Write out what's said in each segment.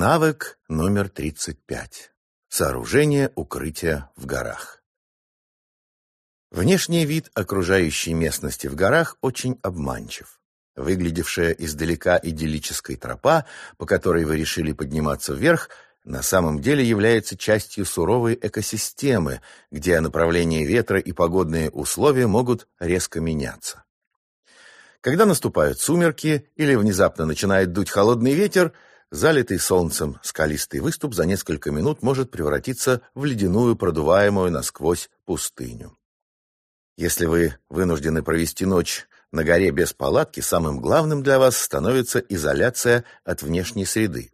Навык номер 35. Сооружение укрытия в горах. Внешний вид окружающей местности в горах очень обманчив. Выглядевшая издалека идиллическая тропа, по которой вы решили подниматься вверх, на самом деле является частью суровой экосистемы, где направление ветра и погодные условия могут резко меняться. Когда наступают сумерки или внезапно начинает дуть холодный ветер – Залитый солнцем скалистый выступ за несколько минут может превратиться в ледяную, продуваемую насквозь пустыню. Если вы вынуждены провести ночь на горе без палатки, самым главным для вас становится изоляция от внешней среды.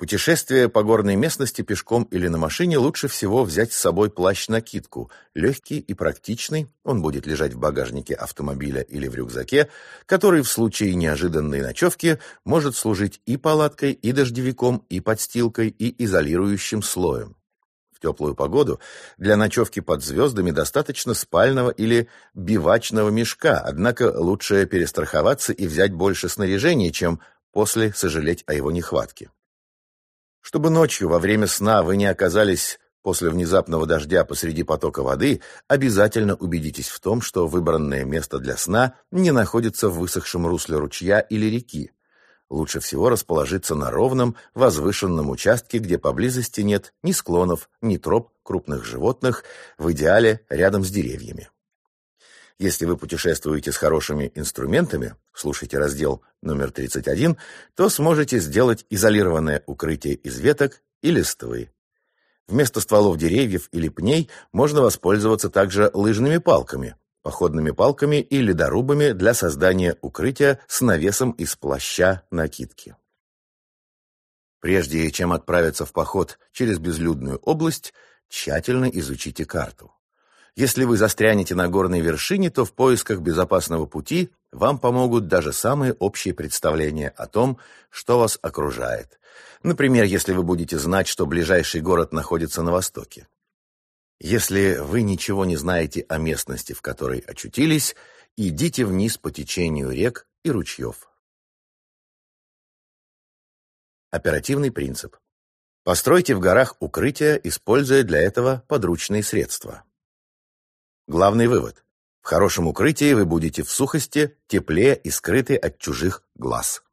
Путешествие по горной местности пешком или на машине лучше всего взять с собой плащ-накидку, легкий и практичный, он будет лежать в багажнике автомобиля или в рюкзаке, который в случае неожиданной ночевки может служить и палаткой, и дождевиком, и подстилкой, и изолирующим слоем. В теплую погоду для ночевки под звездами достаточно спального или бивачного мешка, однако лучше перестраховаться и взять больше снаряжения, чем после сожалеть о его нехватке. Чтобы ночью во время сна вы не оказались после внезапного дождя посреди потока воды, обязательно убедитесь в том, что выбранное место для сна не находится в высохшем русле ручья или реки. Лучше всего расположиться на ровном, возвышенном участке, где поблизости нет ни склонов, ни троп крупных животных, в идеале рядом с деревьями. Если вы путешествуете с хорошими инструментами, слушайте раздел номер 31, то сможете сделать изолированное укрытие из веток и листвы. Вместо стволов деревьев или пней можно воспользоваться также лыжными палками, походными палками и ледорубами для создания укрытия с навесом из плаща накидки. Прежде чем отправиться в поход через безлюдную область, тщательно изучите карту. Если вы застрянете на горной вершине, то в поисках безопасного пути вам помогут даже самые общие представления о том, что вас окружает. Например, если вы будете знать, что ближайший город находится на востоке. Если вы ничего не знаете о местности, в которой очутились, идите вниз по течению рек и ручьев. Оперативный принцип. Постройте в горах укрытия, используя для этого подручные средства. Главный вывод. В хорошем укрытии вы будете в сухости, тепле и скрыты от чужих глаз.